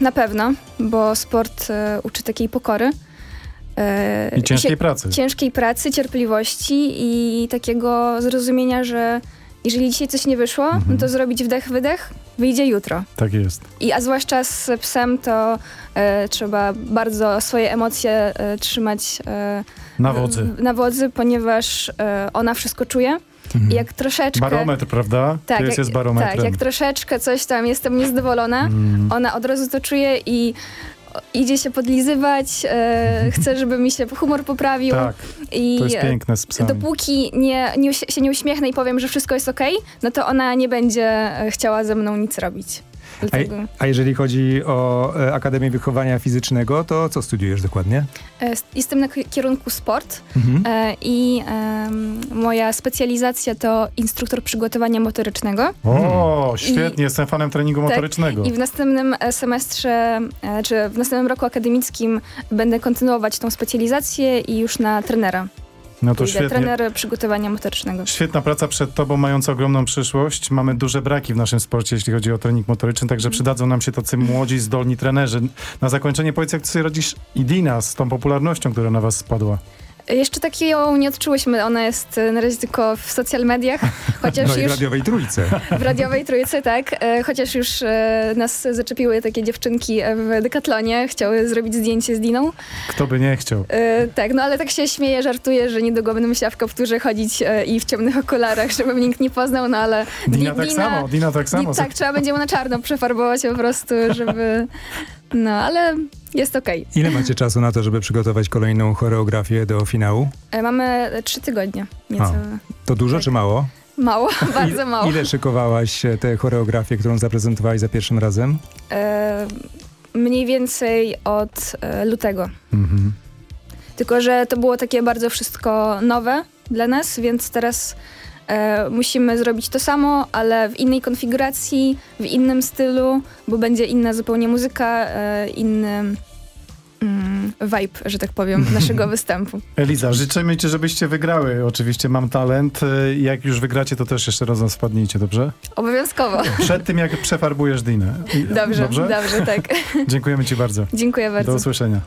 Na pewno, bo sport e, uczy takiej pokory. e, I ciężkiej pracy. Ciężkiej pracy, cierpliwości i takiego zrozumienia, że jeżeli dzisiaj coś nie wyszło, Mhm. no to zrobić wdech, wydech, wyjdzie jutro. Tak jest. I, a zwłaszcza z psem to e, trzeba bardzo swoje emocje e, trzymać e, Na wodzy. w- na wodzy, ponieważ ona wszystko czuje. I jak troszeczkę... Barometr, prawda? Tak, to jest, jak, jest barometrem. tak, jak troszeczkę coś tam jestem niezadowolona, Mm. ona od razu to czuje i idzie się podlizywać, e, [laughs] chce, żeby mi się humor poprawił. Tak, I to jest piękne z psami. Dopóki nie, nie, się nie uśmiechnę i powiem, że wszystko jest okej, no to ona nie będzie e, chciała ze mną nic robić. A, Dlatego a jeżeli chodzi o e, Akademię Wychowania Fizycznego, to co studiujesz dokładnie? e, jestem na ki- kierunku sport Mhm. e, i moja specjalizacja to instruktor przygotowania motorycznego. O, I- świetnie, jestem fanem treningu motorycznego. Tak, I w następnym semestrze, e, czy w następnym roku akademickim będę kontynuować tą specjalizację i już na trenera. No to świetnie. trener przygotowania motorycznego. Świetna praca przed tobą, mająca ogromną przyszłość. Mamy duże braki w naszym sporcie, jeśli chodzi o trening motoryczny, Mhm. także przydadzą nam się tacy młodzi, zdolni trenerzy. Na zakończenie powiedz, jak ty sobie radzisz Idina z tą popularnością, która na was spadła. Jeszcze takiego nie odczułyśmy, ona jest e, na razie tylko w social mediach, [laughs] chociaż no i w już radiowej trójce. [laughs] w radiowej trójce, tak, e, chociaż już e, nas zaczepiły takie dziewczynki w Decathlonie, chciały zrobić zdjęcie z Diną. Kto by nie chciał? Tak, no ale tak się śmieję, żartuję, że niedługo będę musiała w kapturze chodzić i w ciemnych okularach, żeby mnie nikt nie poznał, no ale... Dina Di- tak samo, Dina tak samo. Tak, trzeba będzie ją na czarno przefarbować po prostu, żeby... [laughs] No, ale jest okej. Ile macie czasu na to, żeby przygotować kolejną choreografię do finału? E, Mamy trzy tygodnie, nieco. A. To dużo czy mało? Mało, [laughs] bardzo mało. Ile szykowałaś e, tę choreografię, którą zaprezentowałaś za pierwszym razem? E, mniej więcej od e, lutego. Mhm. Tylko, że to było takie bardzo wszystko nowe dla nas, więc teraz e, musimy zrobić to samo, ale w innej konfiguracji, w innym stylu, bo będzie inna zupełnie muzyka, e, inny mm, vibe, że tak powiem, [laughs] naszego występu. Eliza, życzymy ci, żebyście wygrały. Oczywiście mam talent. Y, Jak już wygracie, to też jeszcze razem spadnijcie, dobrze? Obowiązkowo. Przed tym, jak przefarbujesz Dinę. I- Dobrze, dobrze, tak. [laughs] Dziękujemy ci bardzo. Dziękuję bardzo. Do usłyszenia.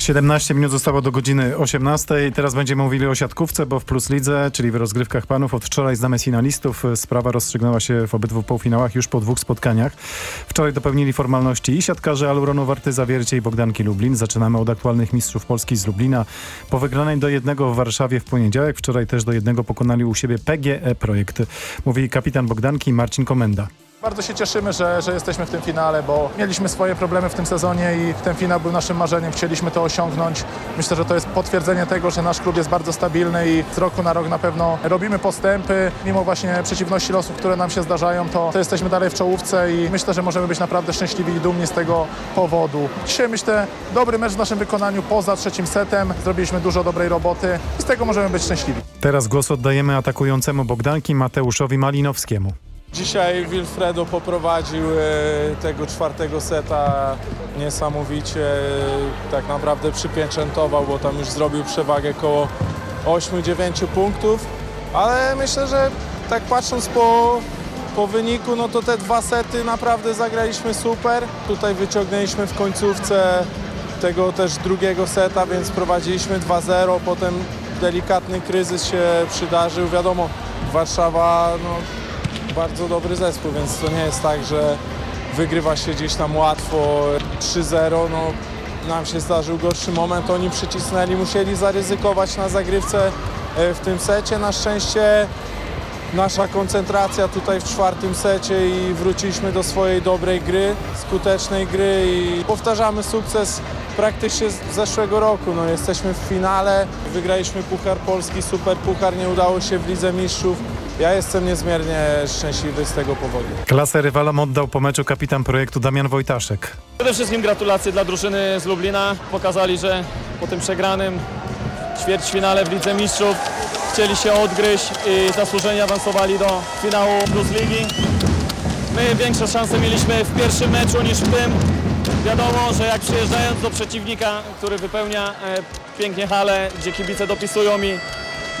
17 minut zostało do godziny 18. Teraz będziemy mówili o siatkówce, bo w Plus Lidze, czyli w rozgrywkach panów, od wczoraj znamy finalistów. Sprawa rozstrzygnęła się w obydwu półfinałach już po dwóch spotkaniach. Wczoraj dopełnili formalności i siatkarze Aluronu Warty Zawiercie i Bogdanki Lublin. Zaczynamy od aktualnych mistrzów Polski z Lublina. Po wygranej do jednego w Warszawie w poniedziałek, wczoraj też do jednego pokonali u siebie PGE Projekt. Mówi kapitan Bogdanki Marcin Komenda. Bardzo się cieszymy, że, że jesteśmy w tym finale, bo mieliśmy swoje problemy w tym sezonie i ten finał był naszym marzeniem. Chcieliśmy to osiągnąć. Myślę, że to jest potwierdzenie tego, że nasz klub jest bardzo stabilny i z roku na rok na pewno robimy postępy. Mimo właśnie przeciwności losów, które nam się zdarzają, to, to jesteśmy dalej w czołówce i myślę, że możemy być naprawdę szczęśliwi i dumni z tego powodu. Dzisiaj myślę, dobry mecz w naszym wykonaniu poza trzecim setem. Zrobiliśmy dużo dobrej roboty i z tego możemy być szczęśliwi. Teraz głos oddajemy atakującemu Bogdanki Mateuszowi Malinowskiemu. Dzisiaj Wilfredo poprowadził e, tego czwartego seta niesamowicie, tak naprawdę przypieczętował, bo tam już zrobił przewagę koło 8-9 punktów, ale myślę, że tak patrząc po, po wyniku, no to te dwa sety naprawdę zagraliśmy super. Tutaj wyciągnęliśmy w końcówce tego też drugiego seta, więc prowadziliśmy 2-0, potem delikatny kryzys się przydarzył. Wiadomo, Warszawa no, bardzo dobry zespół, więc to nie jest tak, że wygrywa się gdzieś tam łatwo 3-0. No, nam się zdarzył gorszy moment, oni przycisnęli, musieli zaryzykować na zagrywce e, w tym secie. Na szczęście nasza koncentracja tutaj w czwartym secie i wróciliśmy do swojej dobrej gry, skutecznej gry i powtarzamy sukces praktycznie z zeszłego roku. No, jesteśmy w finale, wygraliśmy Puchar Polski, Super Puchar, nie udało się w Lidze Mistrzów. Ja jestem niezmiernie szczęśliwy z tego powodu. Klasę rywalom oddał po meczu kapitan projektu Damian Wojtaszek. Przede wszystkim gratulacje dla drużyny z Lublina. Pokazali, że po tym przegranym ćwierćfinale w Lidze Mistrzów chcieli się odgryźć i zasłużenie awansowali do finału Plus Ligi. My większe szanse mieliśmy w pierwszym meczu niż w tym. Wiadomo, że jak przyjeżdżając do przeciwnika, który wypełnia e, pięknie halę, gdzie kibice dopisują i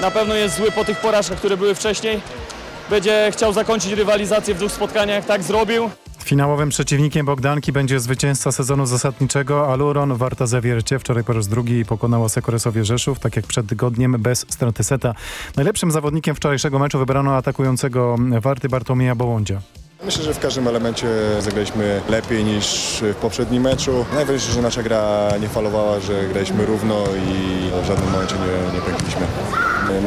na pewno jest zły po tych porażkach, które były wcześniej, będzie chciał zakończyć rywalizację w dwóch spotkaniach, tak zrobił. Finałowym przeciwnikiem Bogdanki będzie zwycięzca sezonu zasadniczego Aluron Warta Zawiercie. Wczoraj po raz drugi pokonała Sekoresowie Rzeszów, tak jak przed tygodniem, bez straty seta. Najlepszym zawodnikiem wczorajszego meczu wybrano atakującego Warty Bartłomieja Bołądzia. Myślę, że w każdym elemencie zagraliśmy lepiej niż w poprzednim meczu. Najważniejsze, że nasza gra nie falowała, że graliśmy równo i w żadnym momencie nie, nie pękliśmy.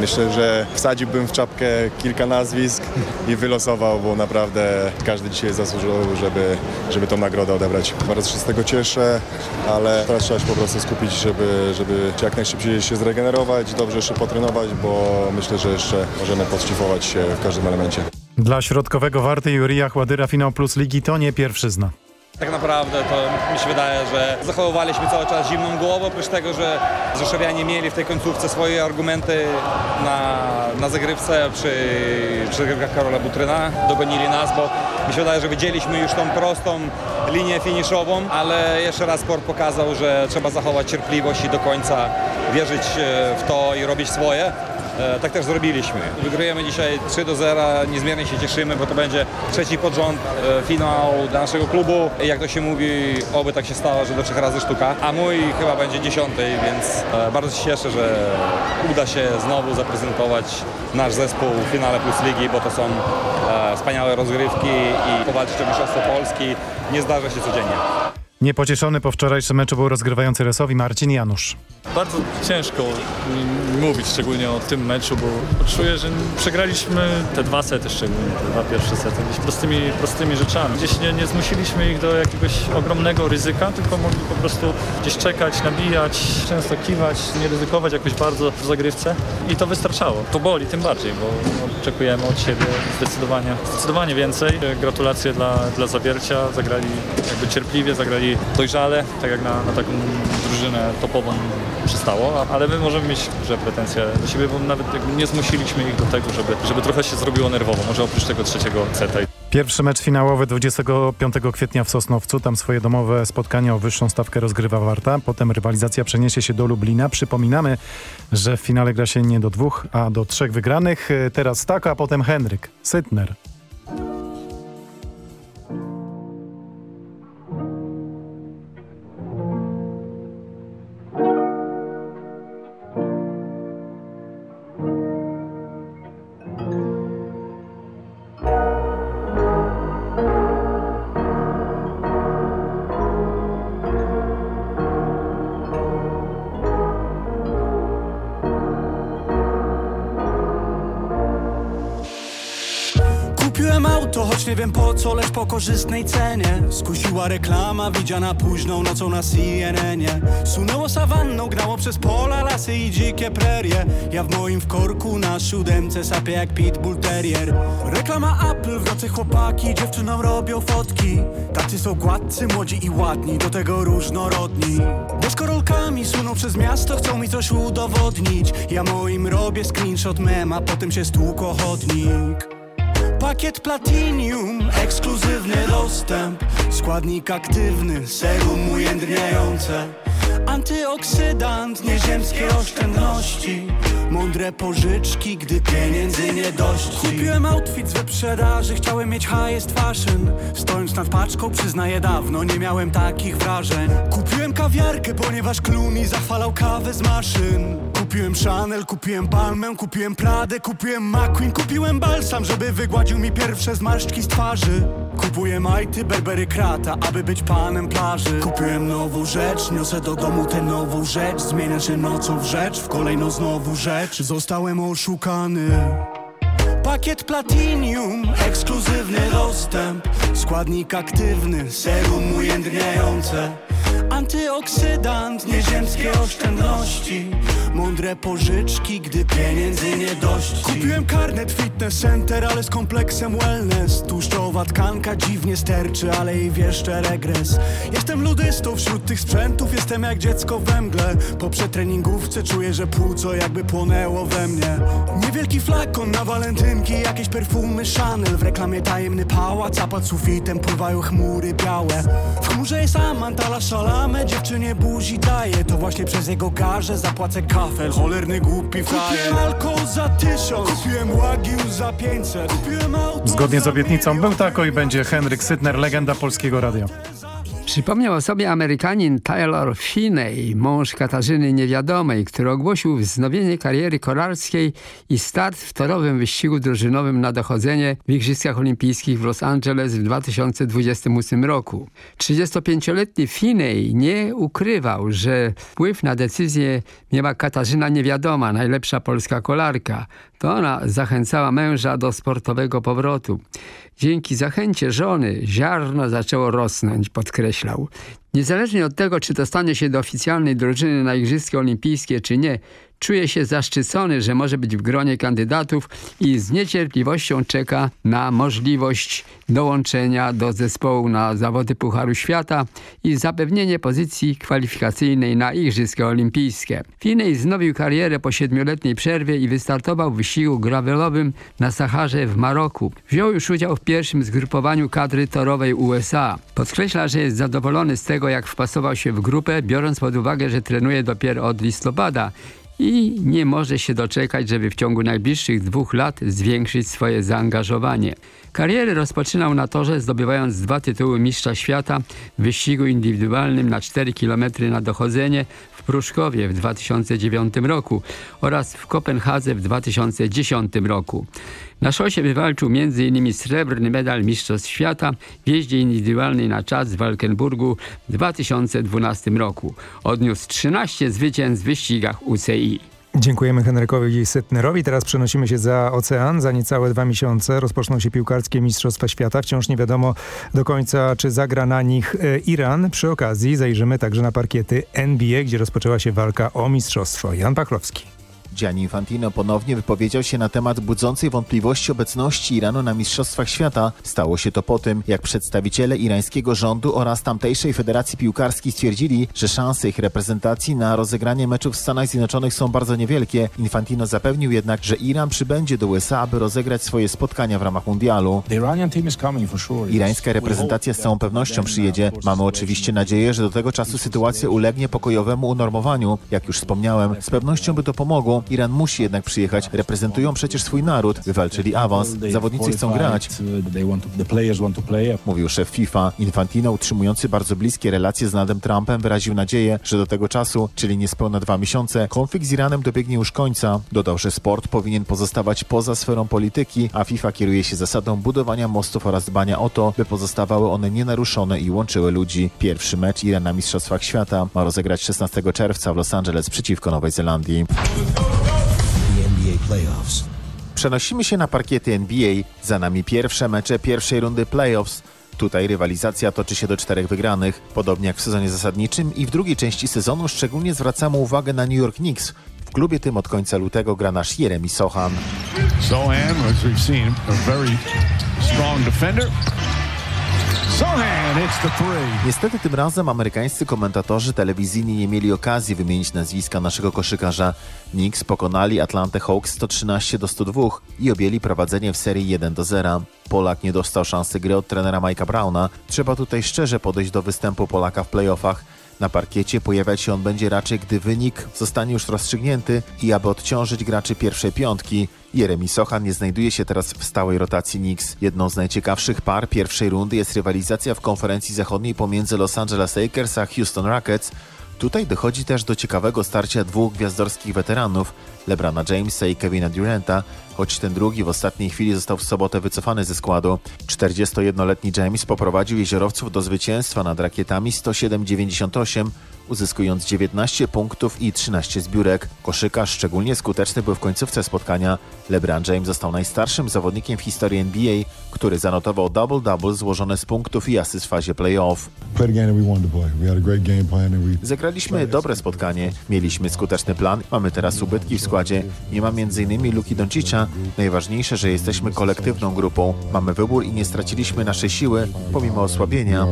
Myślę, że wsadziłbym w czapkę kilka nazwisk i wylosował, bo naprawdę każdy dzisiaj zasłużył, żeby, żeby tą nagrodę odebrać. Bardzo się z tego cieszę, ale teraz trzeba się po prostu skupić, żeby, żeby jak najszybciej się zregenerować, dobrze jeszcze potrenować, bo myślę, że jeszcze możemy podszlifować się w każdym elemencie. Dla środkowego Warty Jurija Chładyra finał plus ligi to nie pierwszyzna. Tak naprawdę to mi się wydaje, że zachowywaliśmy cały czas zimną głowę, oprócz tego, że Rzeszowianie mieli w tej końcówce swoje argumenty na, na zagrywce przy, przy zagrywkach Karola Butryna. Dogonili nas, bo mi się wydaje, że widzieliśmy już tą prostą linię finiszową, ale jeszcze raz sport pokazał, że trzeba zachować cierpliwość i do końca wierzyć e, w to i robić swoje. E, Tak też zrobiliśmy. Wygrujemy dzisiaj 3 do 0, niezmiernie się cieszymy, bo to będzie trzeci pod rząd e, finał dla naszego klubu. Jak to się mówi, oby tak się stało, że do trzech razy sztuka, a mój chyba będzie dziesiąty, więc e, bardzo się cieszę, że uda się znowu zaprezentować nasz zespół w finale Plus Ligi, bo to są wspaniałe rozgrywki i powalczyć o Mistrzostwo Polski nie zdarza się codziennie. Niepocieszony po wczorajszym meczu był rozgrywający Resowi Marcin Janusz. Bardzo ciężko mówić szczególnie o tym meczu, bo czuję, że przegraliśmy te dwa sety szczególnie, te dwa pierwsze sety, gdzieś prostymi, prostymi rzeczami. Gdzieś nie, nie zmusiliśmy ich do jakiegoś ogromnego ryzyka, tylko mogli po prostu gdzieś czekać, nabijać, często kiwać, nie ryzykować jakoś bardzo w zagrywce i to wystarczało. To boli tym bardziej, bo oczekujemy od siebie zdecydowanie, zdecydowanie więcej. Gratulacje dla, dla Zawiercia, zagrali jakby cierpliwie, zagrali dojrzale, tak jak na, na taką drużynę topową przystało, ale my możemy mieć że pretensje do siebie, bo nawet nie zmusiliśmy ich do tego, żeby, żeby trochę się zrobiło nerwowo, może oprócz tego trzeciego seta. Pierwszy mecz finałowy 25 kwietnia w Sosnowcu. Tam swoje domowe spotkanie o wyższą stawkę rozgrywa Warta. Potem rywalizacja przeniesie się do Lublina. Przypominamy, że w finale gra się nie do dwóch, a do trzech wygranych. Teraz tak, a potem Henryk Sytner. Korzystnej cenie. Skusiła reklama, widziana późną nocą na CNN-ie Sunęło sawanną, gnało przez pola, lasy i dzikie prerie. Ja w moim w korku na siódemce sapię jak pitbull terrier. Reklama Apple, w nocy chłopaki dziewczynom robią fotki. Tacy są gładcy, młodzi i ładni, do tego różnorodni. Deskorolkami suną przez miasto, chcą mi coś udowodnić. Ja moim robię screenshot mema, potem się stłuko chodnik Pakiet Platinium, ekskluzywny dostęp. Składnik aktywny, serum ujędrniające. Antyoksydant, nieziemskie oszczędności. Mądre pożyczki, gdy pieniędzy nie dość. Kupiłem outfit z wyprzedaży, chciałem mieć highest fashion. Stojąc nad paczką, przyznaję dawno, nie miałem takich wrażeń. Kupiłem kawiarkę, ponieważ Clooney zachwalał kawę z maszyn Kupiłem Chanel, kupiłem Balmę, kupiłem Pradę, kupiłem McQueen Kupiłem balsam, żeby wygładził mi pierwsze zmarszczki z twarzy. Kupuję majty, berbery krata, aby być panem plaży. Kupiłem nową rzecz, niosę do domu tę nową rzecz. Zmienia się nocą w rzecz, w kolejną znowu rzecz. Zostałem oszukany. Pakiet Platinium, ekskluzywny dostęp. Składnik aktywny, serum ujędrniające Antyoksydant, nieziemskie oszczędności Mądre pożyczki, gdy pieniędzy nie dość. Kupiłem karnet fitness center, ale z kompleksem wellness. Tłuszczowa tkanka dziwnie sterczy, ale i wieszcze regres. Jestem ludystą wśród tych sprzętów, jestem jak dziecko we mgle. Po przetreningówce czuję, że płuco jakby płonęło we mnie. Niewielki flakon na walentynki, jakieś perfumy Chanel. W reklamie tajemny pałac, a pod sufitem pływają chmury białe. W chmurze jest amantala dziewczynie buzi daje To właśnie przez jego garze. Zapłacę kafel, cholerny głupi frajer. Kupiłem alkohol za tysiąc, kupiłem łagił za pięćset. Kupiłem auto Zgodnie z obietnicą był tako i będzie Henryk Sydner, legenda polskiego radia. Przypomniał o sobie Amerykanin Taylor Finney, mąż Katarzyny Niewiadomej, który ogłosił wznowienie kariery kolarskiej i start w torowym wyścigu drużynowym na dochodzenie w Igrzyskach Olimpijskich w Los Angeles w 2028 roku. 35-letni Finney nie ukrywał, że wpływ na decyzję miała Katarzyna Niewiadoma, najlepsza polska kolarka. To ona zachęcała męża do sportowego powrotu. Dzięki zachęcie żony ziarno zaczęło rosnąć, podkreślał. Niezależnie od tego, czy dostanie się do oficjalnej drużyny na Igrzyska Olimpijskie, czy nie, czuje się zaszczycony, że może być w gronie kandydatów i z niecierpliwością czeka na możliwość dołączenia do zespołu na zawody Pucharu Świata i zapewnienie pozycji kwalifikacyjnej na Igrzyska Olimpijskie. Finney znowił karierę po siedmioletniej przerwie i wystartował w wyścigu gravelowym na Saharze w Maroku. Wziął już udział w pierwszym zgrupowaniu kadry torowej USA. Podkreśla, że jest zadowolony z tego, jak wpasował się w grupę, biorąc pod uwagę, że trenuje dopiero od listopada i nie może się doczekać, żeby w ciągu najbliższych dwóch lat zwiększyć swoje zaangażowanie. Karierę rozpoczynał na torze, zdobywając dwa tytuły mistrza świata w wyścigu indywidualnym na 4 km na dochodzenie w Pruszkowie w 2009 roku oraz w Kopenhadze w 2010 roku. Na szosie wywalczył m.in. srebrny medal Mistrzostw Świata w jeździe indywidualnej na czas w Walkenburgu w 2012 roku. Odniósł 13 zwycięstw w wyścigach UCI. Dziękujemy Henrykowi Sytnerowi. Teraz przenosimy się za ocean. Za niecałe dwa miesiące rozpoczną się piłkarskie Mistrzostwa Świata. Wciąż nie wiadomo do końca, czy zagra na nich e, Iran. Przy okazji zajrzymy także na parkiety NBA, gdzie rozpoczęła się walka o mistrzostwo. Jan Pachlowski. Gianni Infantino ponownie wypowiedział się na temat budzącej wątpliwości obecności Iranu na Mistrzostwach Świata. Stało się to po tym, jak przedstawiciele irańskiego rządu oraz tamtejszej Federacji Piłkarskiej stwierdzili, że szanse ich reprezentacji na rozegranie meczów w Stanach Zjednoczonych są bardzo niewielkie. Infantino zapewnił jednak, że Iran przybędzie do USA, aby rozegrać swoje spotkania w ramach mundialu. Irańska reprezentacja z całą pewnością przyjedzie. Mamy oczywiście nadzieję, że do tego czasu sytuacja ulegnie pokojowemu unormowaniu. Jak już wspomniałem, z pewnością by to pomogło. Iran musi jednak przyjechać. Reprezentują przecież swój naród. Wywalczyli awans. Zawodnicy chcą grać. Mówił szef FIFA. Infantino, utrzymujący bardzo bliskie relacje z Donaldem Trumpem, wyraził nadzieję, że do tego czasu, czyli niespełna dwa miesiące, konflikt z Iranem dobiegnie już końca. Dodał, że sport powinien pozostawać poza sferą polityki, a FIFA kieruje się zasadą budowania mostów oraz dbania o to, by pozostawały one nienaruszone i łączyły ludzi. Pierwszy mecz Iran na Mistrzostwach Świata ma rozegrać 16 czerwca w Los Angeles przeciwko Nowej Zelandii. Przenosimy się na parkiety NBA. Za nami pierwsze mecze pierwszej rundy playoffs. Tutaj rywalizacja toczy się do czterech wygranych. Podobnie jak w sezonie zasadniczym i w drugiej części sezonu szczególnie zwracamy uwagę na New York Knicks. W klubie tym od końca lutego gra nasz Jeremy Sochan. Sohan, as we've seen, a very strong defender. Niestety tym razem amerykańscy komentatorzy telewizyjni nie mieli okazji wymienić nazwiska naszego koszykarza. Knicks pokonali Atlanta Hawks 113 do 102 i objęli prowadzenie w serii 1 do 0. Polak nie dostał szansy gry od trenera Mike'a Browna. Trzeba tutaj szczerze podejść do występu Polaka w playoffach. Na parkiecie pojawiać się on będzie raczej, gdy wynik zostanie już rozstrzygnięty i aby odciążyć graczy pierwszej piątki. Jeremy Sochan nie znajduje się teraz w stałej rotacji Knicks. Jedną z najciekawszych par pierwszej rundy jest rywalizacja w konferencji zachodniej pomiędzy Los Angeles Lakers a Houston Rockets. Tutaj dochodzi też do ciekawego starcia dwóch gwiazdorskich weteranów, LeBrona Jamesa i Kevina Duranta, choć ten drugi w ostatniej chwili został w sobotę wycofany ze składu. 41-letni James poprowadził jeziorowców do zwycięstwa nad rakietami 107-98, uzyskując 19 punktów i 13 zbiórek. Koszykarz szczególnie skuteczny był w końcówce spotkania. LeBron James został najstarszym zawodnikiem w historii NBA, który zanotował double-double złożone z punktów i asyst w fazie playoff. Zagraliśmy dobre spotkanie, mieliśmy skuteczny plan, mamy teraz ubytki w składzie. Nie ma m.in. Luki Doncicza. Najważniejsze, że jesteśmy kolektywną grupą. Mamy wybór i nie straciliśmy naszej siły, pomimo osłabienia.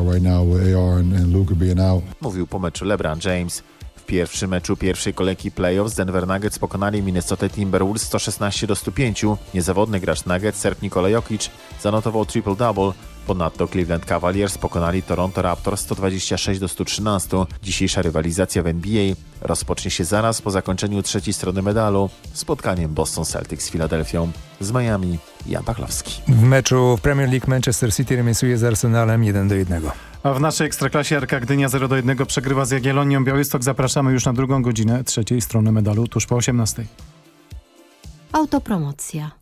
Mówił po meczu LeBron James. W pierwszym meczu pierwszej kolejki playoffs Denver Nuggets pokonali Minnesota Timberwolves 116 do 105. Niezawodny gracz Nuggets Serb Nikola Jokic zanotował triple-double. Ponadto Cleveland Cavaliers pokonali Toronto Raptors 126 do 113. Dzisiejsza rywalizacja w NBA rozpocznie się zaraz po zakończeniu trzeciej strony medalu spotkaniem Boston Celtics z Filadelfią. Z Miami Jan Pachlowski. W meczu w Premier League Manchester City remisuje z Arsenalem 1 do 1. A w naszej Ekstraklasie Arka Gdynia 0 do 1 przegrywa z Jagiellonią Białystok. Zapraszamy już na drugą godzinę trzeciej strony medalu tuż po 18. Autopromocja.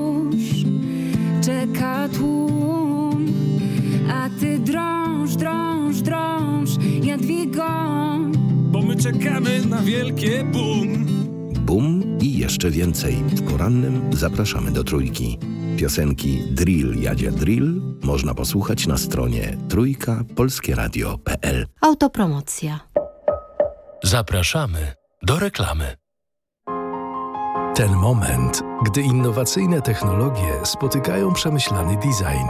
czeka tłum. A ty drąż, drąż, drąż, Jadwigo. Bo my czekamy na wielkie boom. Bum i jeszcze więcej. W porannym zapraszamy do trójki. Piosenki Drill Jadzia Drill można posłuchać na stronie trójka polskieradio.pl. Autopromocja. Zapraszamy do reklamy. Ten moment, gdy innowacyjne technologie spotykają przemyślany design.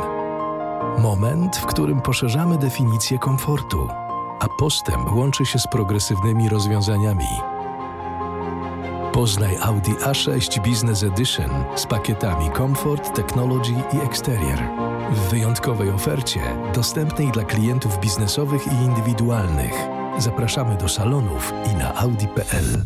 Moment, w którym poszerzamy definicję komfortu, a postęp łączy się z progresywnymi rozwiązaniami. Poznaj Audi A6 Business Edition z pakietami Comfort, Technology i Exterior. W wyjątkowej ofercie, dostępnej dla klientów biznesowych i indywidualnych. Zapraszamy do salonów i na audi.pl.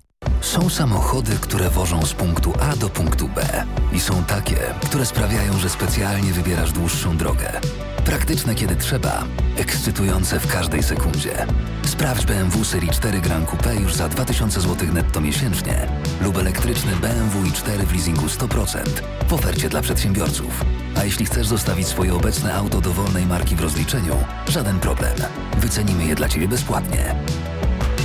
Są samochody, które wożą z punktu A do punktu B. I są takie, które sprawiają, że specjalnie wybierasz dłuższą drogę. Praktyczne kiedy trzeba, ekscytujące w każdej sekundzie. Sprawdź BMW Serii 4 Grand Coupe już za 2000 zł netto miesięcznie lub elektryczny BMW i4 w leasingu 100% w ofercie dla przedsiębiorców. A jeśli chcesz zostawić swoje obecne auto dowolnej marki w rozliczeniu, żaden problem. Wycenimy je dla Ciebie bezpłatnie.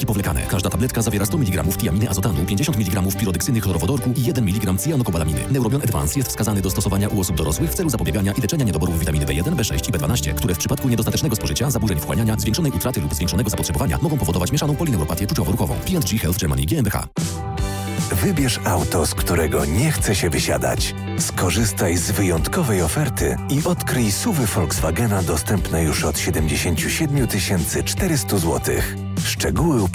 Tabletki powlekane. Każda tabletka zawiera 100 mg tiaminy azotanu, 50 mg pirodeksyny chlorowodorku i 1 mg cyjanokobalaminy. Neurobion Advance jest wskazany do stosowania u osób dorosłych w celu zapobiegania i leczenia niedoborów witaminy B1, B6 i B12, które w przypadku niedostatecznego spożycia, zaburzeń wchłaniania, zwiększonej utraty lub zwiększonego zapotrzebowania mogą powodować mieszaną polineuropatię czuciowo-ruchową. P&G Health Germany GmbH. Wybierz auto, z którego nie chce się wysiadać. Skorzystaj z wyjątkowej oferty i odkryj suwy Volkswagena dostępne już od 77 400 zł. Szczegóły